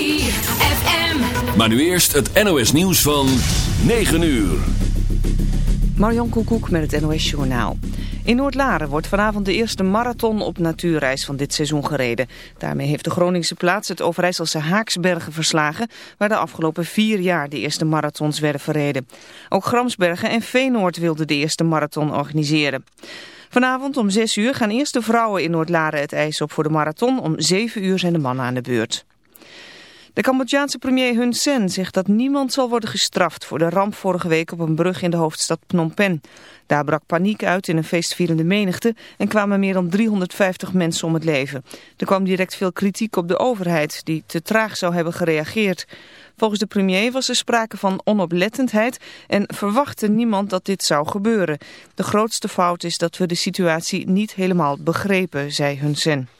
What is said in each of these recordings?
ZFM. Maar nu eerst het NOS nieuws van 9 uur. Marion Koekoek met het NOS Journaal. In Noordlaren wordt vanavond de eerste marathon op natuurreis van dit seizoen gereden. Daarmee heeft de Groningse plaats het Overijsselse Haaksbergen verslagen... waar de afgelopen vier jaar de eerste marathons werden verreden. Ook Gramsbergen en Veenoord wilden de eerste marathon organiseren. Vanavond om 6 uur gaan eerst de vrouwen in Noordlaren het ijs op voor de marathon. Om 7 uur zijn de mannen aan de beurt. De Cambodjaanse premier Hun Sen zegt dat niemand zal worden gestraft voor de ramp vorige week op een brug in de hoofdstad Phnom Penh. Daar brak paniek uit in een feestvierende menigte en kwamen meer dan 350 mensen om het leven. Er kwam direct veel kritiek op de overheid die te traag zou hebben gereageerd. Volgens de premier was er sprake van onoplettendheid en verwachtte niemand dat dit zou gebeuren. De grootste fout is dat we de situatie niet helemaal begrepen, zei Hun Sen.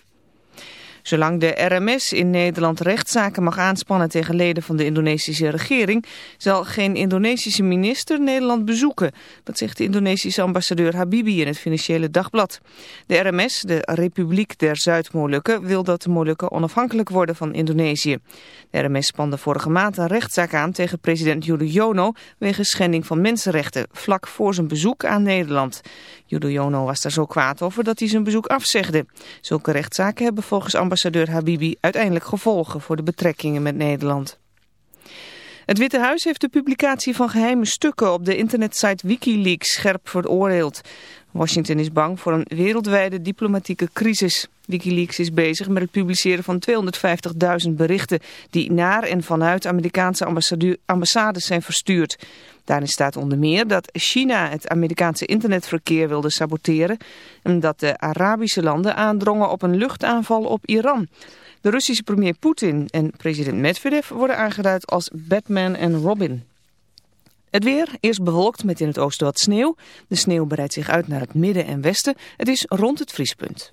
Zolang de RMS in Nederland rechtszaken mag aanspannen tegen leden van de Indonesische regering, zal geen Indonesische minister Nederland bezoeken. Dat zegt de Indonesische ambassadeur Habibi in het Financiële Dagblad. De RMS, de Republiek der Zuid-Molukken, wil dat de Molukken onafhankelijk worden van Indonesië. De RMS spande vorige maand een rechtszaak aan tegen president Yudhoyono wegens schending van mensenrechten, vlak voor zijn bezoek aan Nederland. Yudhoyono was daar zo kwaad over dat hij zijn bezoek afzegde. Zulke rechtszaken hebben volgens ambassadeur Habibi uiteindelijk gevolgen voor de betrekkingen met Nederland. Het Witte Huis heeft de publicatie van geheime stukken op de internetsite Wikileaks scherp veroordeeld. Washington is bang voor een wereldwijde diplomatieke crisis. Wikileaks is bezig met het publiceren van 250.000 berichten die naar en vanuit Amerikaanse ambassades zijn verstuurd. Daarin staat onder meer dat China het Amerikaanse internetverkeer wilde saboteren en dat de Arabische landen aandrongen op een luchtaanval op Iran. De Russische premier Poetin en president Medvedev worden aangeduid als Batman en Robin. Het weer, eerst bewolkt met in het oosten wat sneeuw. De sneeuw breidt zich uit naar het midden en westen. Het is rond het vriespunt.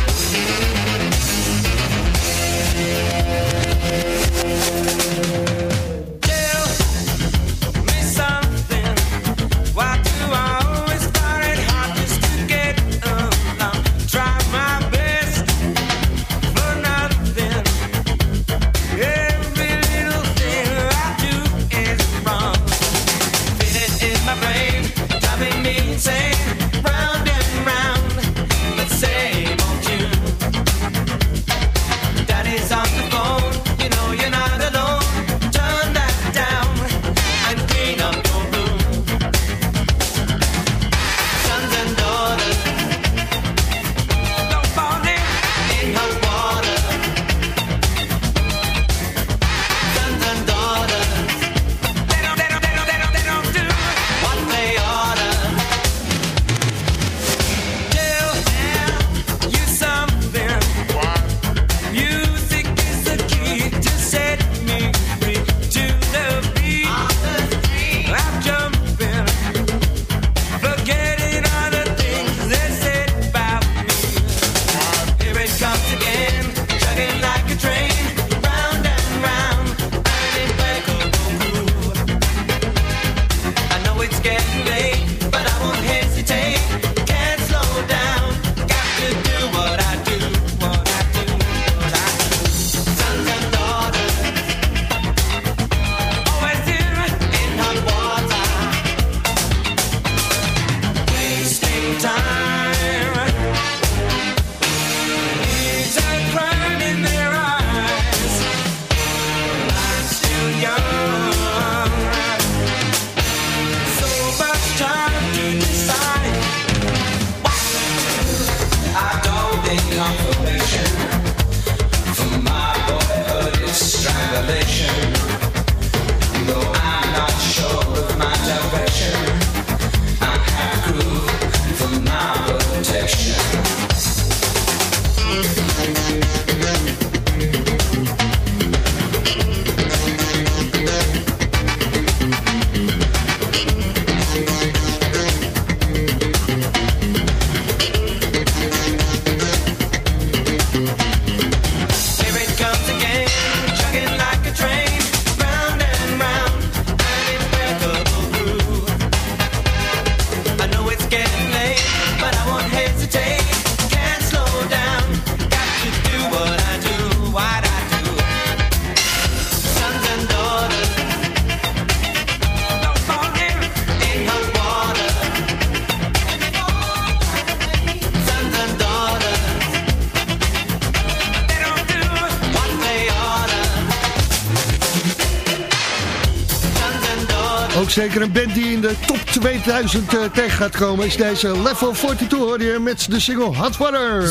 Zeker een band die in de top 2000 uh, tegen gaat komen. Is deze Level 42 hoor met de single Hot Water.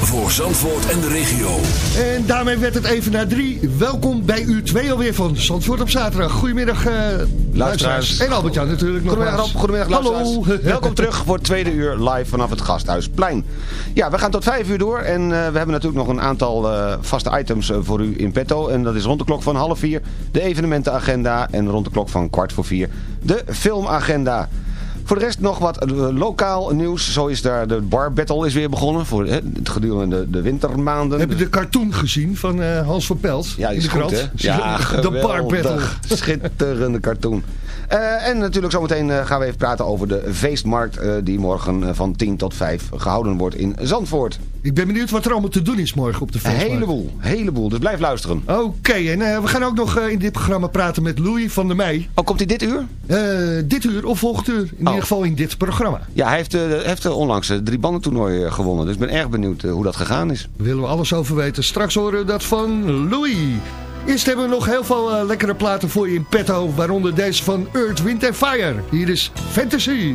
Voor Zandvoort en de regio. En daarmee werd het even naar drie. Welkom bij u twee alweer van Zandvoort op zaterdag. Goedemiddag uh, luisteraars. En Albert-Jan natuurlijk nog Goedemiddag Rob, goedemiddag Hallo. Welkom terug voor het tweede uur live vanaf het Gasthuisplein. Ja, we gaan tot vijf uur door. En uh, we hebben natuurlijk nog een aantal uh, vaste items voor u in petto. En dat is rond de klok van half vier de evenementenagenda. En rond de klok van kwart voor vier de filmagenda. Voor de rest nog wat lokaal nieuws. Zo is daar de bar battle is weer begonnen. Voor hè, het gedurende de, de wintermaanden. Heb je de cartoon gezien van uh, Hans van Pelt? Ja, is in de krant? Ja, de bar battle. Schitterende cartoon. Uh, en natuurlijk zometeen uh, gaan we even praten over de feestmarkt uh, die morgen van 10 tot 5 gehouden wordt in Zandvoort. Ik ben benieuwd wat er allemaal te doen is morgen op de feestmarkt. Een heleboel, heleboel. Dus blijf luisteren. Oké, okay, en we gaan ook nog in dit programma praten met Louis van der Meij. Oh, komt hij dit uur? dit uur of volgend uur. In oh. Ieder geval in dit programma. Ja, hij heeft, heeft onlangs het drie banden toernooi gewonnen. Dus ik ben erg benieuwd hoe dat gegaan is. Willen we alles over weten. Straks horen we dat van Louis. Eerst hebben we nog heel veel uh, lekkere platen voor je in petto. Waaronder deze van Earth, Wind Fire. Hier is Fantasy.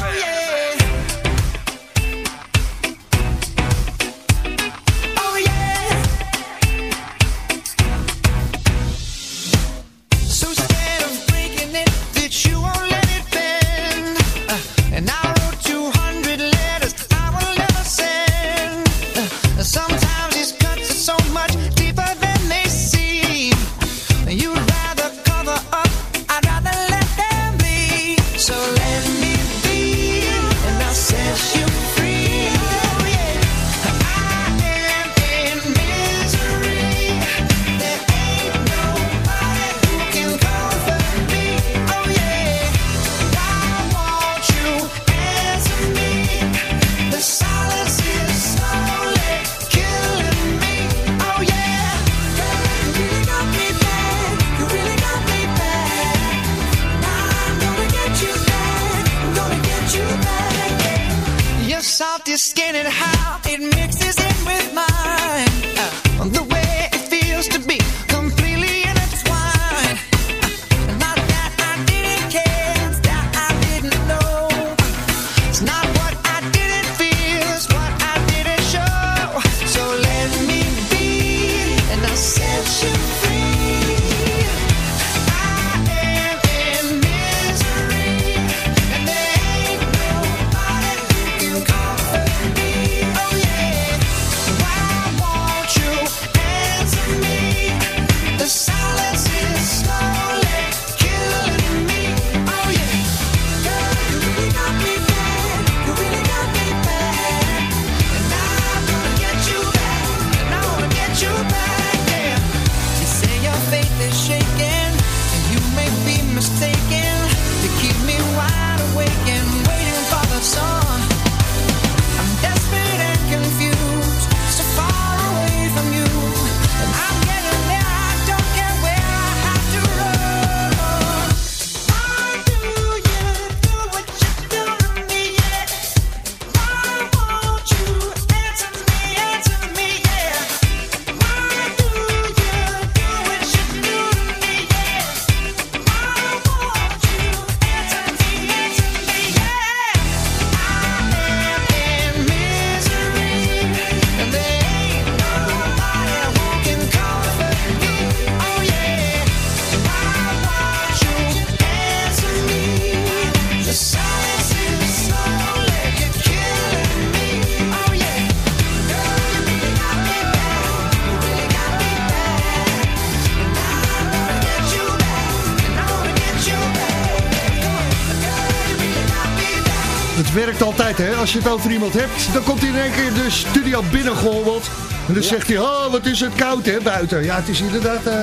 Als je het over iemand hebt, dan komt hij in één keer de studio binnengehobbeld. En dan zegt hij, oh, wat is het koud, hè, buiten. Ja, het is inderdaad uh,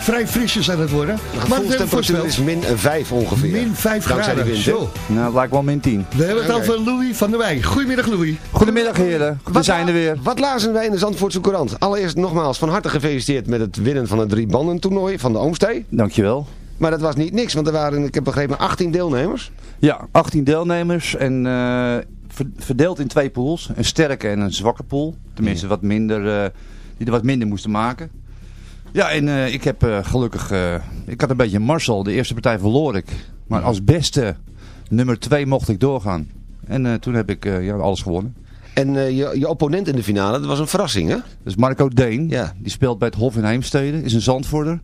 vrij frisjes aan het worden. Nou, maar de temperatuur is min 5 ongeveer. Min 5 graden. Die Zo. Nou, het lijkt wel min 10. We hebben het over Louis van der Wij. Goedemiddag, Louis. Goedemiddag, heren. We wat, zijn er weer. Wat lazen wij in de Zandvoortse Courant? Allereerst nogmaals van harte gefeliciteerd met het winnen van het drie banden toernooi van de Oomstee. Dankjewel. Maar dat was niet niks, want er waren, ik heb begrepen, 18 deelnemers. Ja, 18 deelnemers en uh, verdeeld in twee pools. Een sterke en een zwakke pool. Tenminste, wat minder, uh, die er wat minder moesten maken. Ja, en uh, ik heb gelukkig, ik had een beetje Marcel. De eerste partij verloor ik. Maar als beste nummer twee mocht ik doorgaan. En toen heb ik ja, alles gewonnen. En je, je opponent in de finale, dat was een verrassing hè? Dat is Marco Deen. Ja. Die speelt bij het Hof in Heemstede. Is een zandvorder.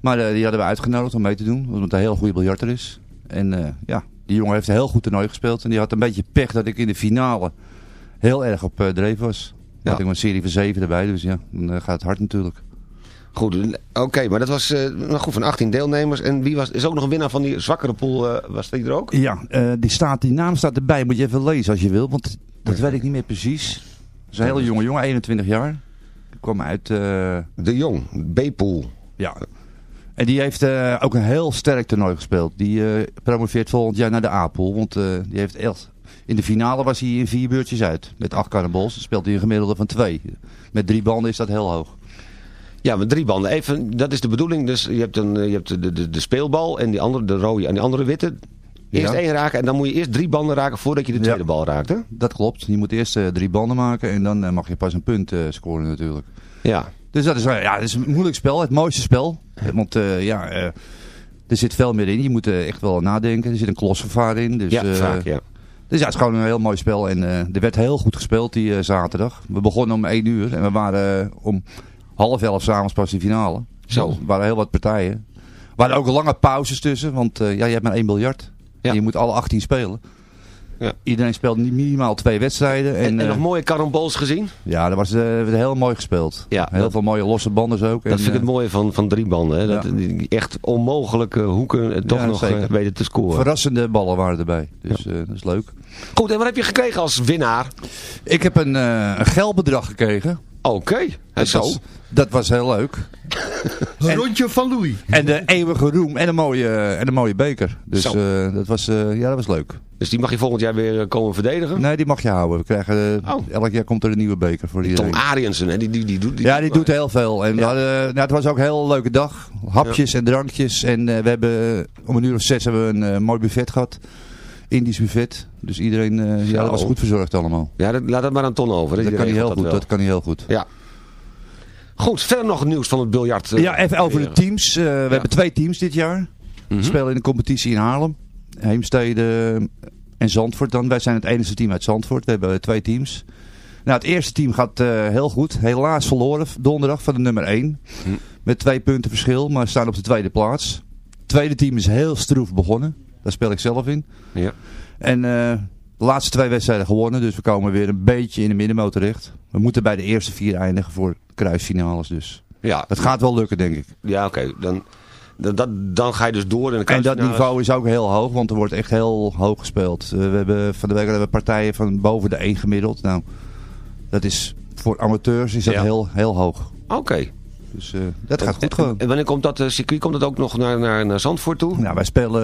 Maar die hadden we uitgenodigd om mee te doen. Omdat hij een heel goede biljarter is. En ja, die jongen heeft een heel goed toernooi gespeeld. En die had een beetje pech dat ik in de finale heel erg op uh, dreef was. Ja. Had ik een serie van zeven erbij. Dus ja, dan gaat het hard natuurlijk. Goed, oké, maar dat was uh, nou goed, van 18 deelnemers. En wie was, is ook nog een winnaar van die zwakkere pool, uh, was die er ook? Ja, uh, die, staat, die naam staat erbij. Moet je even lezen als je wil, want dat weet ik niet meer precies. Dat is een hele jonge jongen, 21 jaar. Die kwam uit... De Jong, B-pool. Ja. En die heeft ook een heel sterk toernooi gespeeld. Die promoveert volgend jaar naar de A-pool, want die heeft echt... In de finale was hij in vier beurtjes uit. Met acht cannonballs. Dan speelt hij een gemiddelde van twee. Met drie banden is dat heel hoog. Ja, met drie banden. Even, dat is de bedoeling. Dus je hebt, een, je hebt de, de, de speelbal en die andere, de rode en die andere witte. Eerst één raken en dan moet je eerst drie banden raken voordat je de tweede bal raakt. Hè? Dat klopt. Je moet eerst drie banden maken en dan mag je pas een punt scoren natuurlijk. Ja. Dus dat is, ja, dat is een moeilijk spel. Het mooiste spel. Want ja, er zit veel meer in. Je moet echt wel nadenken. Er zit een klosgevaar in. Dus, ja, vaak ja. Dus ja, het is gewoon een heel mooi spel. En er werd heel goed gespeeld die zaterdag. We begonnen om één uur en we waren om half elf s'avonds pas de finale. Zo. Er waren heel wat partijen. Er waren ook lange pauzes tussen, want ja, je hebt maar één biljart. Ja. En je moet alle 18 spelen. Ja. Iedereen speelt minimaal twee wedstrijden. En, en, en nog uh, mooie carambols gezien? Ja, dat was uh, heel mooi gespeeld. Ja, heel veel mooie losse banden ook. Dat vind ik het mooie van, van drie banden. Hè? Dat, die echt onmogelijke hoeken toch nog weten te scoren. Verrassende ballen waren erbij. Dus dat is leuk. Goed, en wat heb je gekregen als winnaar? Ik heb een, een geldbedrag gekregen. Oké, okay. zo. Dat was heel leuk. een rondje van Louis. En de eeuwige roem en een mooie, en een mooie beker. Dus uh, dat, was, uh, ja, dat was leuk. Dus die mag je volgend jaar weer komen verdedigen? Nee, die mag je houden. We krijgen, oh. Elk jaar komt er een nieuwe beker voor iedereen. Tom Ariensen, hè? Die, die, die, doet, die ja, die doet heel veel. En ja. hadden, nou, het was ook een heel leuke dag. Hapjes ja. en drankjes. En uh, we hebben om een uur of zes hebben we een mooi buffet gehad. Indisch buffet. Dus iedereen uh, ja, was goed verzorgd allemaal. Ja, dat, laat het maar aan Ton over. Dat, kan hij heel goed. Dat kan hij heel goed. Ja. Goed, verder nog nieuws van het biljart. Uh, ja, even over de teams. Uh, we ja. hebben twee teams dit jaar. Mm -hmm. We spelen in de competitie in Haarlem. Heemstede en Zandvoort dan. Wij zijn het enige team uit Zandvoort. We hebben twee teams. Nou, het eerste team gaat heel goed. Helaas verloren donderdag van de nummer 1. Hm. Met twee punten verschil, maar staan op de tweede plaats. Het tweede team is heel stroef begonnen. Daar speel ik zelf in. Ja. En uh, de laatste twee wedstrijden gewonnen. Dus we komen weer een beetje in de middenmoot terecht. We moeten bij de eerste vier eindigen voor kruisfinales dus. Ja. Dat gaat wel lukken denk ik. Ja oké. Dan, dan, dat, dan ga je dus door. In de en dat niveau is ook heel hoog. Want er wordt echt heel hoog gespeeld. Uh, we hebben van de week hebben we partijen van boven de 1 gemiddeld. Nou, dat is voor amateurs is dat ja. heel, heel hoog. Oké. Okay. Dus uh, dat gaat goed gewoon. En wanneer komt dat uh, circuit? Komt het ook nog naar, naar, naar Zandvoort toe? Nou, wij spelen...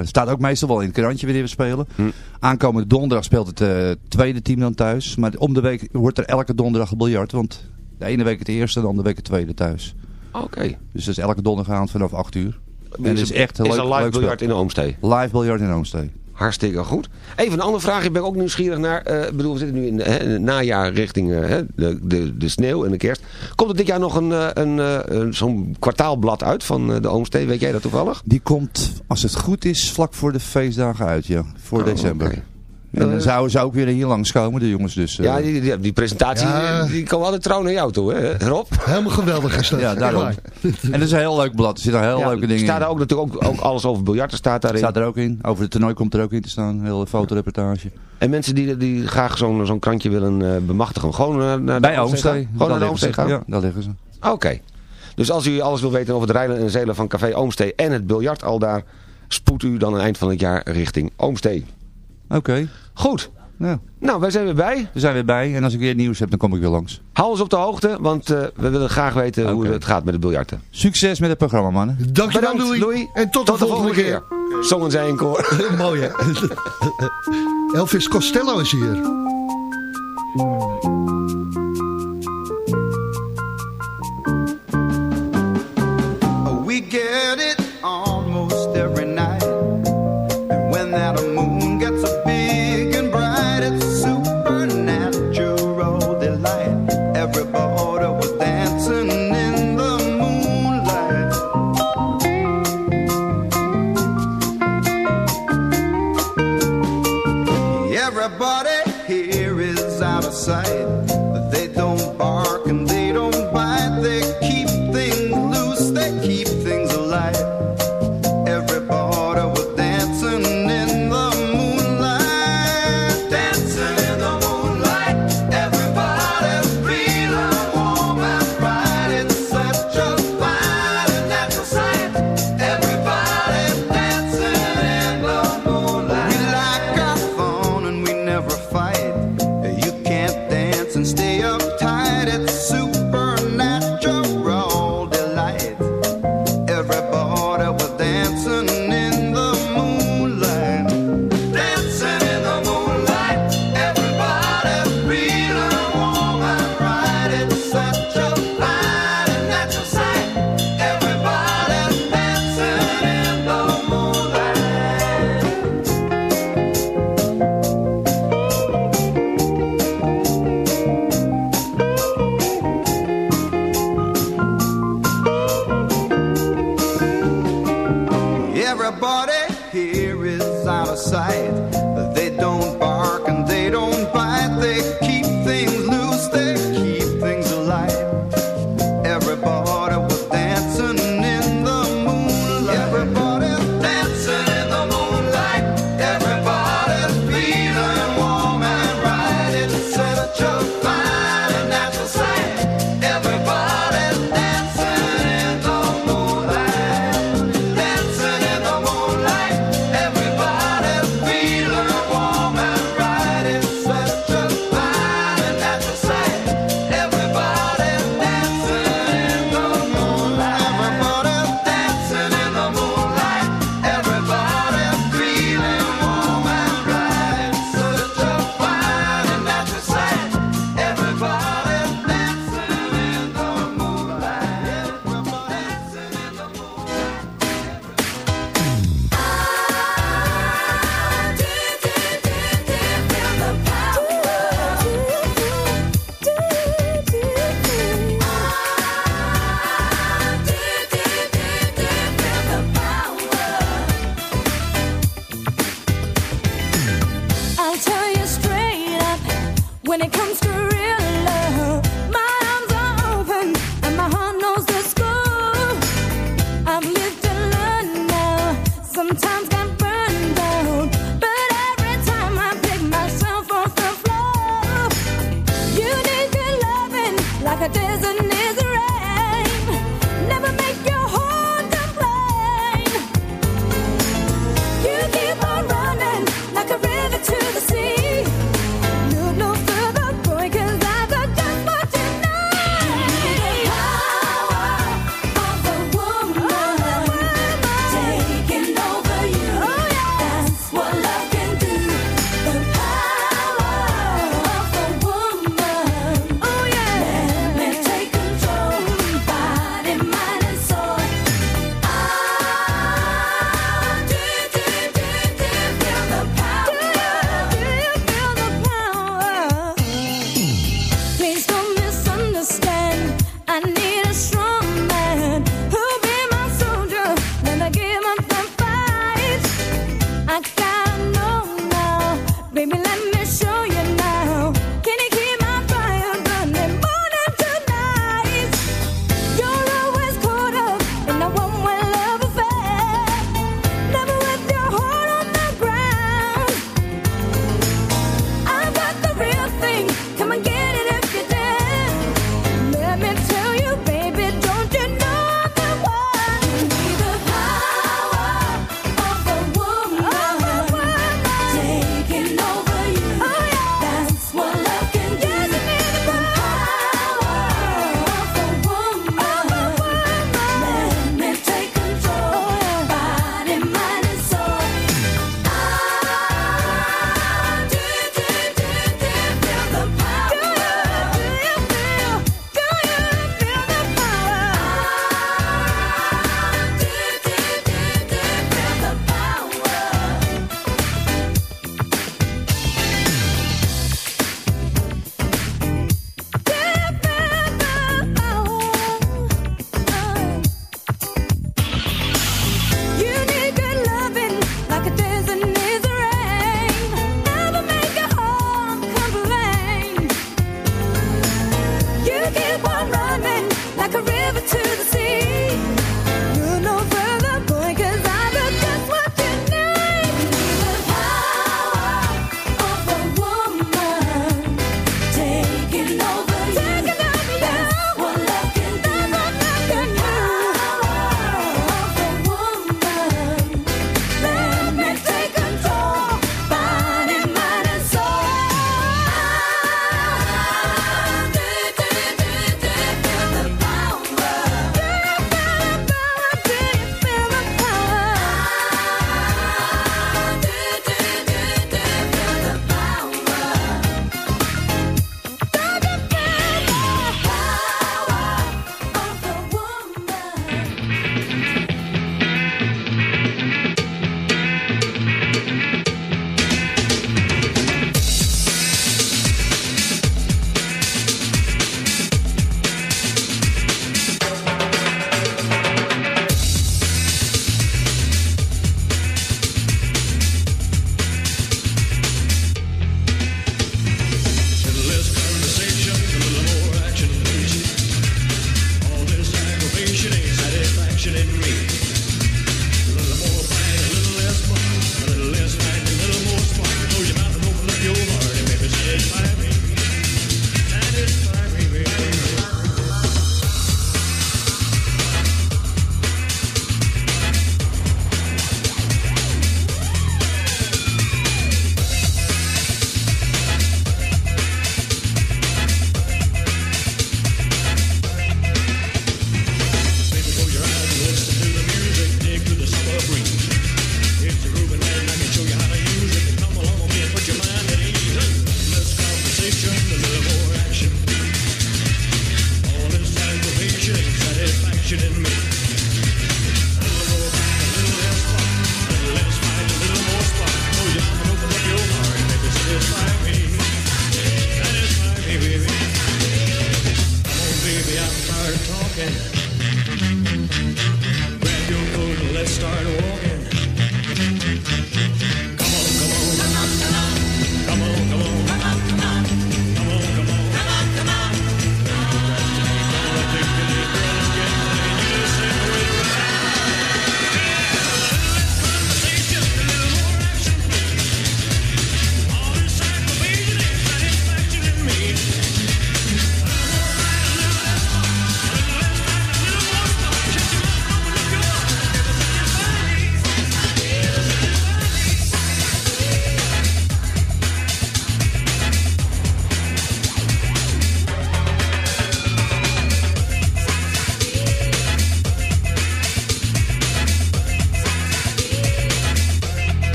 Uh, staat ook meestal wel in het krantje wanneer we spelen. Hm. Aankomende donderdag speelt het tweede team dan thuis. Maar om de week wordt er elke donderdag gebiljart. Want de ene week het eerste, de andere week het tweede thuis. Oké. Okay. Dus dat is elke donderdag vanaf 8 uur. En het is echt is leuk, er live biljart in Oomstee? Live biljart in Oomstee. Hartstikke goed. Even een andere vraag. Ik ben ook nieuwsgierig naar... Uh, ik bedoel, we zitten nu in, hè, in het najaar richting uh, de, de, de sneeuw en de kerst. Komt er dit jaar nog een, een, een zo'n kwartaalblad uit van de Oomstee? Weet jij dat toevallig? Die komt, als het goed is, vlak voor de feestdagen uit, ja. Voor oh, december. Okay. En dan zouden ze ook weer hier langskomen, de jongens dus. Uh... Ja, die, die, die presentatie, ja. die, die komen altijd trouw naar jou toe, hè Rob? Helemaal geweldig is dat. Ja, daarom. en dat is een heel leuk blad. Er zitten heel ja, leuke dingen staat er ook natuurlijk ook, ook alles over biljarten staat daarin. Staat er ook in. Over het toernooi komt er ook in te staan. Een hele fotoreportage. En mensen die, die graag zo'n zo'n krantje willen uh, bemachtigen, gewoon naar, naar Bij Oomstee. Gewoon naar de Oomstee gaan? Ja, daar liggen ze. Oké. Okay. Dus als u alles wil weten over het rijden en zeilen van Café Oomstee en het biljart al daar, spoedt u dan aan het eind van het jaar richting Oomstee. Oké. Okay. Goed. Ja. Nou, wij zijn weer bij. We zijn weer bij. En als ik weer nieuws heb, dan kom ik weer langs. Hou ons op de hoogte, want uh, we willen graag weten okay. hoe het gaat met de biljarten. Succes met het programma, mannen. Dankjewel, Louis. Louis. En tot, tot de, volgende, volgende keer. keer. Zongen zij in koor. Mooi, hè? Elvis Costello is hier. We get it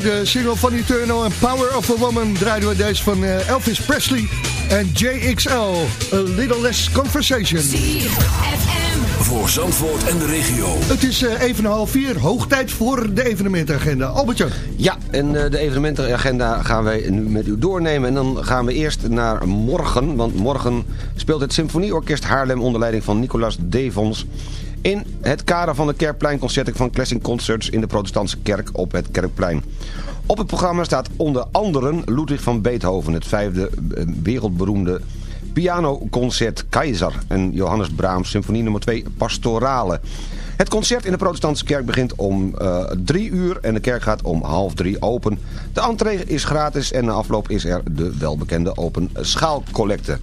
de single van Eternal en Power of a Woman draaiden we deze van eh, Elvis Presley en JXL, A Little Less Conversation. Voor Zandvoort en de regio. Het is eh, even half vier, hoog tijd voor de evenementagenda. Albertje. Ja, en eh, de evenementenagenda gaan wij nu met u doornemen. En dan gaan we eerst naar morgen. Want morgen speelt het Symfonieorkest Haarlem onder leiding van Nicolas Devons... in het kader van de Kerkpleinconcerten van Classic Concerts... in de protestantse kerk op het Kerkplein. Op het programma staat onder anderen Ludwig van Beethoven... het vijfde eh, wereldberoemde pianoconcert Keizer... en Johannes Brahms Symfonie nummer 2 Pastorale... Het concert in de protestantse kerk begint om uh, drie uur en de kerk gaat om half drie open. De entree is gratis en na afloop is er de welbekende open schaalcollecte.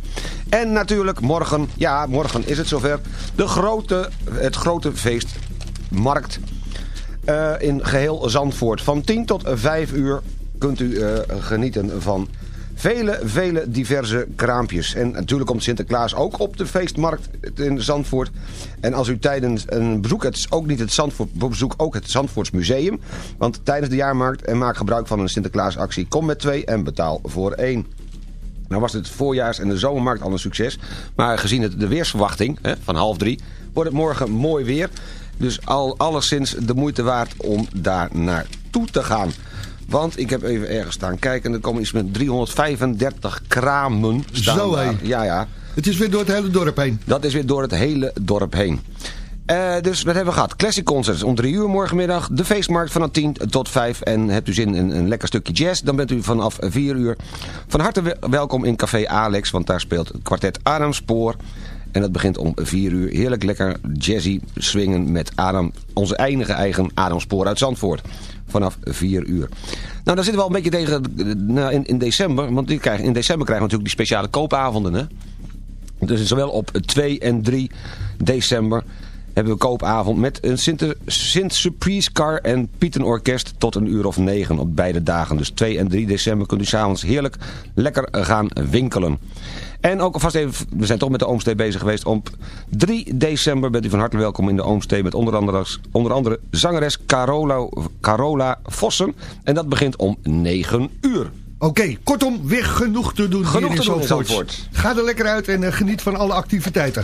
En natuurlijk morgen, ja morgen is het zover, de grote, het grote feest Markt uh, in geheel Zandvoort. Van 10 tot 5 uur kunt u uh, genieten van Vele, vele diverse kraampjes. En natuurlijk komt Sinterklaas ook op de feestmarkt in Zandvoort. En als u tijdens een bezoek, het ook niet het Zandvoort, bezoek ook het Zandvoortsmuseum. Want tijdens de jaarmarkt en maak gebruik van een Sinterklaasactie. Kom met twee en betaal voor één. Nou was het voorjaars- en de zomermarkt al een succes. Maar gezien de weersverwachting hè, van half drie wordt het morgen mooi weer. Dus al, alleszins de moeite waard om daar naartoe te gaan. Want ik heb even ergens staan kijken. En er komen iets met 335 kramen staan Zo, hé. Ja, ja. Het is weer door het hele dorp heen. Dat is weer door het hele dorp heen. Eh, dus wat hebben we gehad? Classic Concerts om 3 uur morgenmiddag. De feestmarkt vanaf 10 tot 5. En hebt u zin in een lekker stukje jazz, dan bent u vanaf 4 uur van harte wel- welkom in Café Alex. Want daar speelt het kwartet Adam Spoor. En dat begint om 4 uur. Heerlijk lekker jazzy swingen met Adam, onze enige eigen Adam Spoor uit Zandvoort. Vanaf 4 uur. Nou, daar zitten we al een beetje tegen nou, in, december. Want in december krijgen we natuurlijk die speciale koopavonden. Hè? Dus zowel op 2 en 3 december hebben we koopavond met een Sint, Sint Surprise Car en Pieten Orkest tot een uur of negen op beide dagen. Dus 2 en 3 december kunt u s'avonds heerlijk lekker gaan winkelen. En ook alvast even, we zijn toch met de Oomstee bezig geweest. Op 3 december bent u van harte welkom in de Oomstee met onder andere, onder andere zangeres Carola, Carola Vossen. En dat begint om 9 uur. Oké, kortom, weer genoeg te doen Genoeg hier in Zandvoort. Ga er lekker uit en eh, geniet van alle activiteiten.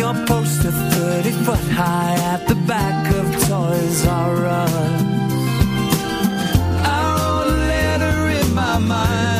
Your poster 30 foot high at the back of Toys R Us. I wrote a letter in my mind,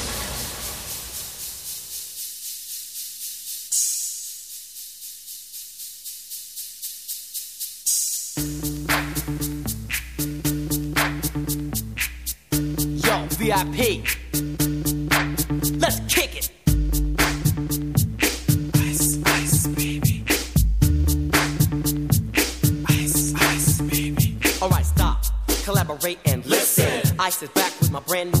VIP. Let's kick it. Ice, ice, baby. Ice, ice, baby. Alright, stop. Collaborate and listen. Ice is back with my brand new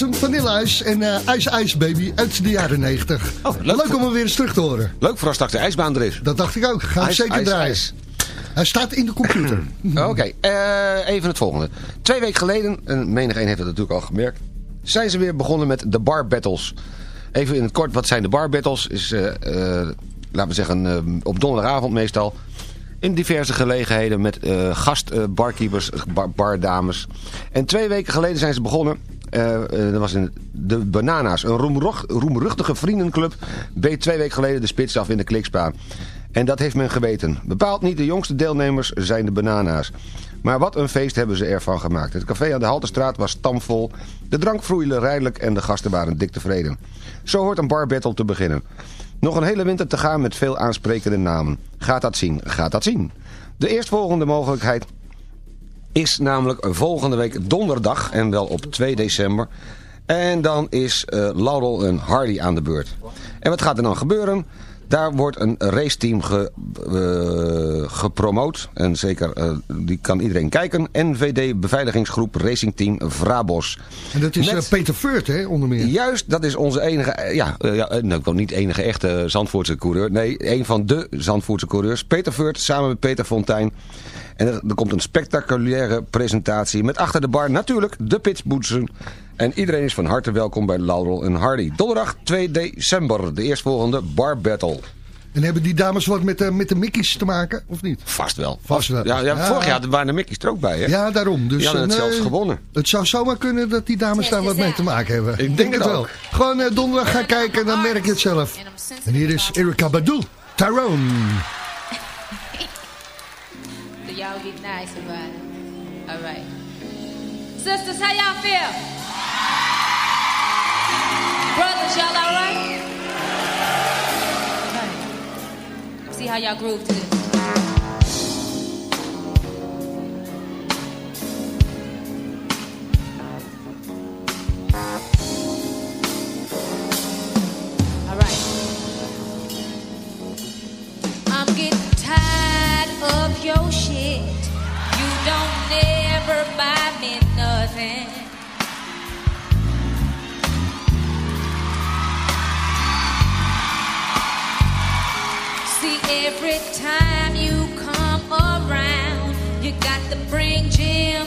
Was hem. Vanilleijs en eh IJs IJs Baby uit de jaren 90. Oh, leuk leuk om hem weer eens terug te horen. Leuk voor als straks de ijsbaan er is. Dat dacht ik ook. Gaan we IJs, zeker IJs, draaien. IJs. Hij staat in de computer. Oké, eh, even het volgende. Twee weken geleden, en menig een heeft het natuurlijk al gemerkt... zijn ze weer begonnen met de bar battles. Even in het kort, wat zijn de bar battles? Is, eh, laten we zeggen, op donderdagavond meestal... in diverse gelegenheden met eh gastbarkeepers, bar, bardames. En twee weken geleden zijn ze begonnen... eh, eh, dat was in de Banana's, een roemruch- roemruchtige vriendenclub... beet twee weken geleden de spits af in de klikspaan. En dat heeft men geweten. Bepaald niet de jongste deelnemers zijn de Banana's. Maar wat een feest hebben ze ervan gemaakt. Het café aan de Halterstraat was stamvol. De drank vloeide rijlijk en de gasten waren dik tevreden. Zo hoort een bar battle te beginnen. Nog een hele winter te gaan met veel aansprekende namen. Gaat dat zien, gaat dat zien. De eerstvolgende mogelijkheid is namelijk volgende week donderdag en wel op 2 december. En dan is eh Laurel en Hardy aan de beurt. En wat gaat er dan gebeuren? Daar wordt een raceteam ge, eh, gepromoot. En zeker, eh, die kan iedereen kijken. NVD Beveiligingsgroep Racing Team Vrabos. En dat is Met- Peter Veurt, hè, onder meer. Juist, dat is onze enige, ja, ja nou, ik niet enige echte Zandvoortse coureur. Nee, een van de Zandvoortse coureurs. Peter Veurt samen met Peter Fontijn. En er, er komt een spectaculaire presentatie met achter de bar natuurlijk de pitsboetsen. En iedereen is van harte welkom bij Laurel en Hardy. Donderdag 2 december, de eerstvolgende bar battle. En hebben die dames wat met, de met de Mickey's te maken, of niet? Vast wel. Vast wel. Ja, ja, Ja. vorig jaar waren de Mickey's er ook bij, hè? Ja, daarom. Dus, Die hadden het eh, zelfs nee, gewonnen. Het zou zomaar kunnen dat die dames daar wat mee te maken hebben. Ik denk het ook. Gewoon eh, donderdag gaan kijken en dan merk je het zelf. En hier is Erika Badu, Tyrone. Y'all get nice about it. All right. Sisters, how y'all feel? Brothers, y'all all right? Okay. See how y'all groove to this. All of your shit. You don't never buy me nothing. See, every time you come around, you got to bring Jim,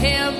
him,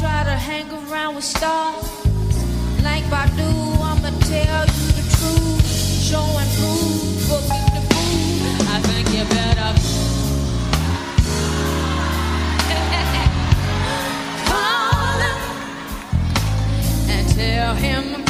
try to hang around with stars. Like Badu, I'ma tell you the truth. Show and prove, booking the food. I think you better call him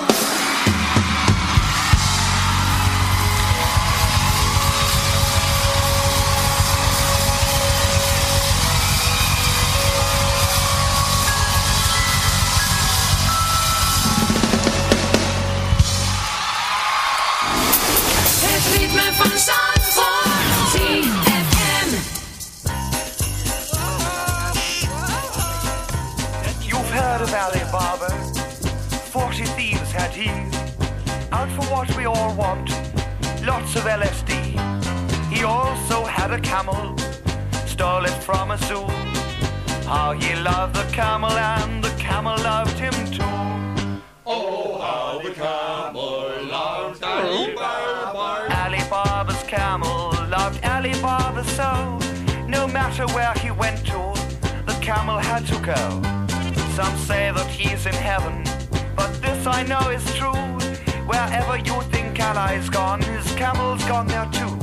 He. Out for what we all want. Lots of LSD. He also had a camel. Stole it from a zoo. How he loved the camel and the camel loved him too. Oh, how the camel loved Ali Baba. Ali camel loved Ali Baba so. No matter where he went to, the camel had to go. Some say that he's in heaven, but this I know is true. Wherever you think Ali's gone, his camel's gone there too.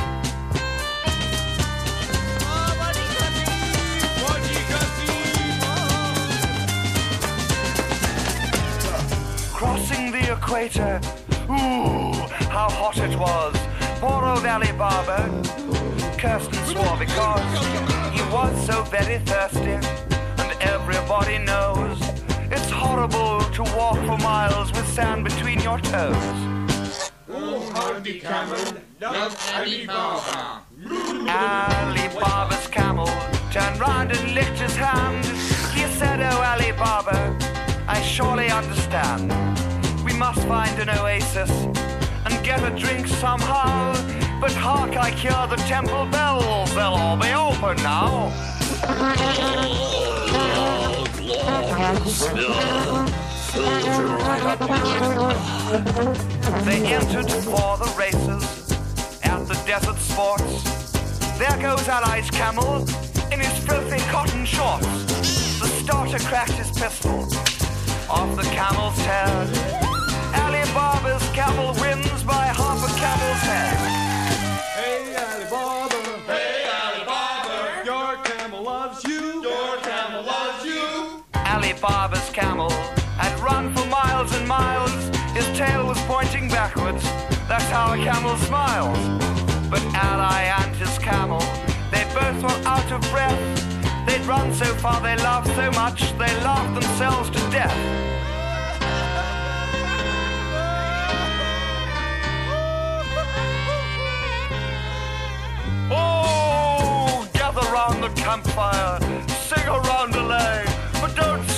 Crossing the equator, ooh, how hot it was. Poor old Ali Baba. Kirsten swore because he was so very thirsty, and everybody knows horrible to walk for miles with sand between your toes. Oh, Howdy camel, love Ali Baba. Ali Baba's camel turned round and licked his hand. He said, Oh, Ali Baba, I surely understand. We must find an oasis and get a drink somehow. But hark, I hear the temple bells, they'll all be open now. They entered for the races at the desert sports. There goes Ali's camel in his filthy cotton shorts. The starter cracked his pistol off the camel's head. Ali Baba's camel wins by half a camel's head. Hey Ali miles and miles. His tail was pointing backwards. That's how a camel smiles. But Ali and his camel, they both were out of breath. They'd run so far, they laughed so much, they laughed themselves to death. Oh, gather round the campfire, sing a roundelay, but don't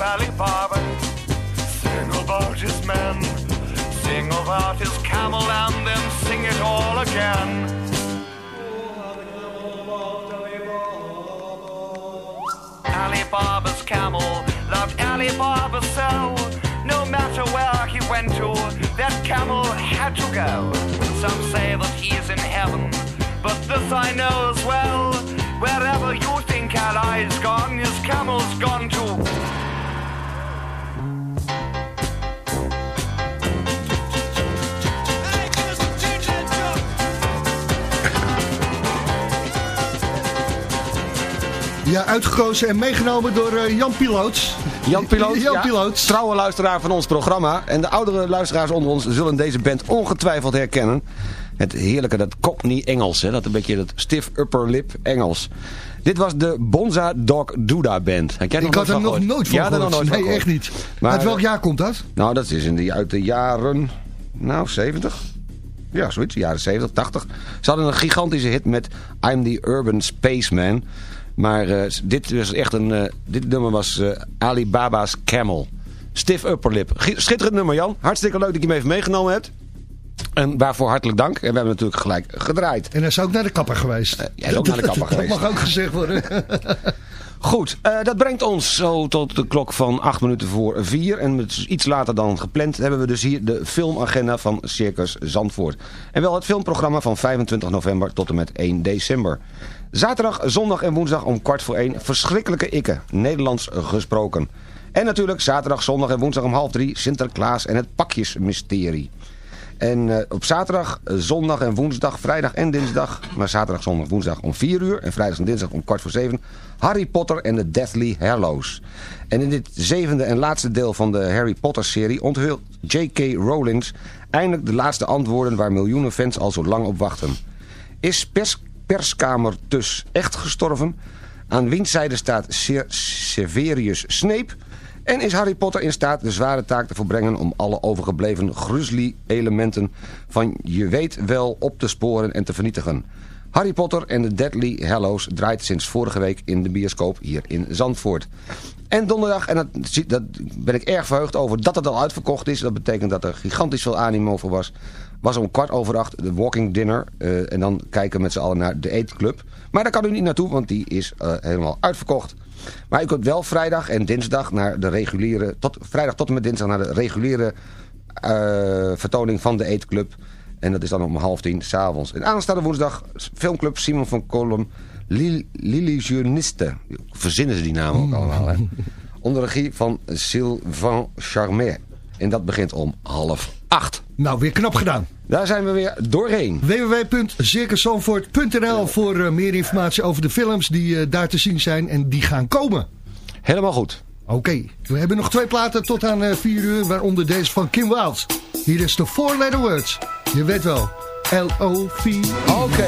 Ali Baba, sing about his men, sing about his camel, and then sing it all again. Ali Baba's camel loved Ali Baba so. No matter where he went to, that camel had to go. Some say that he's in heaven, but this I know as well. Wherever you think Ali's gone, his camel's gone too. Ja, uitgekozen en meegenomen door eh, Jan Piloot. Jan Piloot, Jan ja, Piloot. trouwe luisteraar van ons programma. En de oudere luisteraars onder ons zullen deze band ongetwijfeld herkennen. Het heerlijke, dat Cockney Engels, hè, dat een beetje dat stiff upper lip Engels. Dit was de Bonza Dog Duda Band. Ik had er nog nooit van Ja, daar nog gehoord. nooit Nee, echt niet. Maar, Uit welk eh, jaar komt dat? Nou, dat is in die, uit de jaren... Nou, 70? Ja, zoiets. Jaren 70, 80. Ze hadden een gigantische hit met I'm the Urban Spaceman. Maar eh, dit was echt een... eh, dit nummer was eh Alibaba's Camel. Stiff upper lip. G- Schitterend nummer, Jan. Hartstikke leuk dat je hem even meegenomen hebt. En waarvoor hartelijk dank. En we hebben natuurlijk gelijk gedraaid. En hij is ook naar de kapper geweest. jij is ook naar de kapper geweest. Dat mag ook gezegd worden. Goed, dat brengt ons zo tot de klok van 8 minuten voor 4. En iets later dan gepland hebben we dus hier de filmagenda van Circus Zandvoort. En wel het filmprogramma van 25 november tot en met 1 december. Zaterdag, zondag en woensdag om kwart voor 1 Verschrikkelijke Ikke, Nederlands gesproken. En natuurlijk zaterdag, zondag en woensdag om half 3 Sinterklaas en het Pakjesmysterie. En eh, op zaterdag, zondag en woensdag, vrijdag en dinsdag... maar zaterdag, zondag, woensdag om 4 uur... en vrijdag en dinsdag om kwart voor 7... Harry Potter en de Deathly Hallows. En in dit zevende en laatste deel van de Harry Potter-serie... onthult J.K. Rowling eindelijk de laatste antwoorden... waar miljoenen fans al zo lang op wachten. Is pers perskamer dus echt gestorven? Aan wiens zijde staat Se- Severus Snape... En is Harry Potter in staat de zware taak te volbrengen om alle overgebleven grizzly-elementen van je weet wel op te sporen en te vernietigen? Harry Potter en de Deadly Hallows draait sinds vorige week in de bioscoop hier in Zandvoort. En donderdag, en dat ben ik erg verheugd over dat het al uitverkocht is. Dat betekent dat er gigantisch veel animo voor was. Was om kwart over acht de walking dinner. eh, en dan kijken we met z'n allen naar de eetclub. Maar daar kan u niet naartoe, want die is eh, helemaal uitverkocht. Maar u kunt wel vrijdag en dinsdag naar de reguliere... Tot, vrijdag tot en met dinsdag naar de reguliere eh, vertoning van de eetclub. En dat is dan om half tien s'avonds. En aanstaande woensdag filmclub Simon van Kolm... Lil- Lilligioniste. Verzinnen ze die naam ook allemaal, hè? Onder regie van Sylvain Charmet. En dat begint om half acht. Nou, weer knap gedaan. Daar zijn we weer doorheen. www.circuszandvoort.nl voor eh, meer informatie over de films die eh, daar te zien zijn en die gaan komen. Helemaal goed. Oké, we hebben nog twee platen tot aan eh, 4 uur, waaronder deze van Kim Wilde. Hier is de Four Letter Words. Je weet wel, L-O-V. Oké.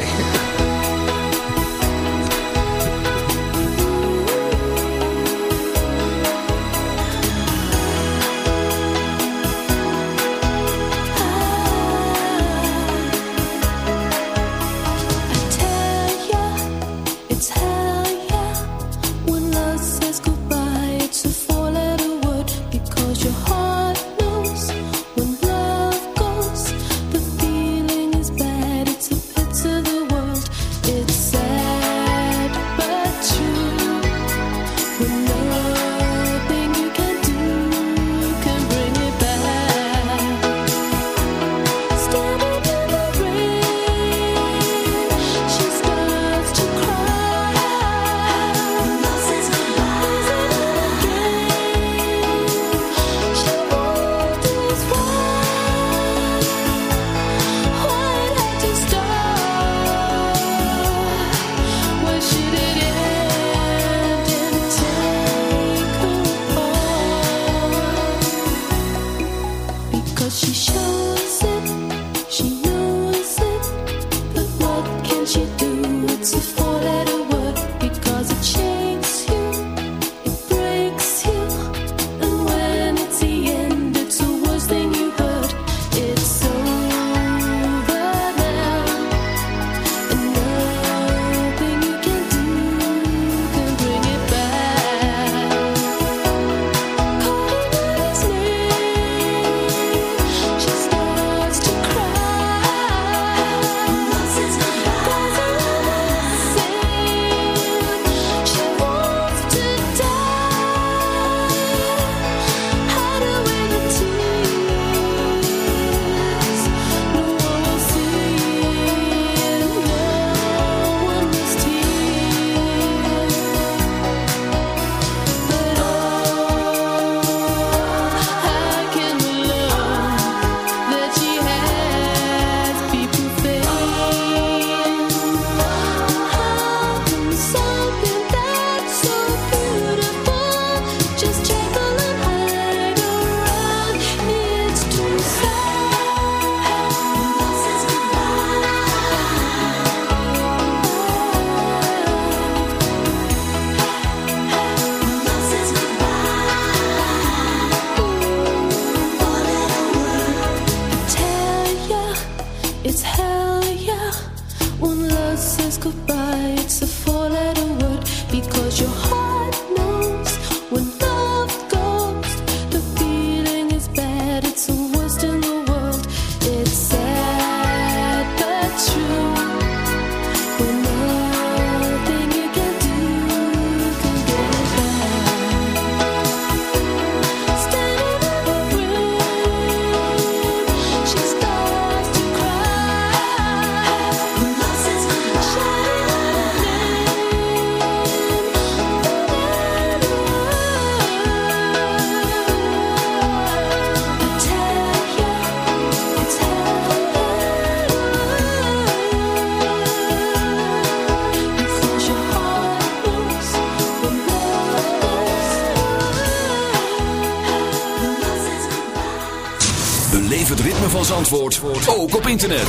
internet.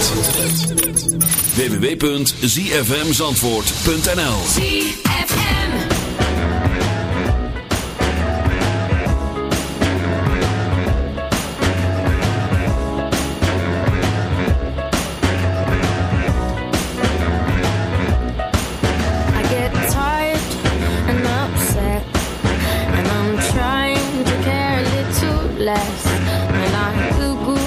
www.zfmzandvoort.nl less. When I Google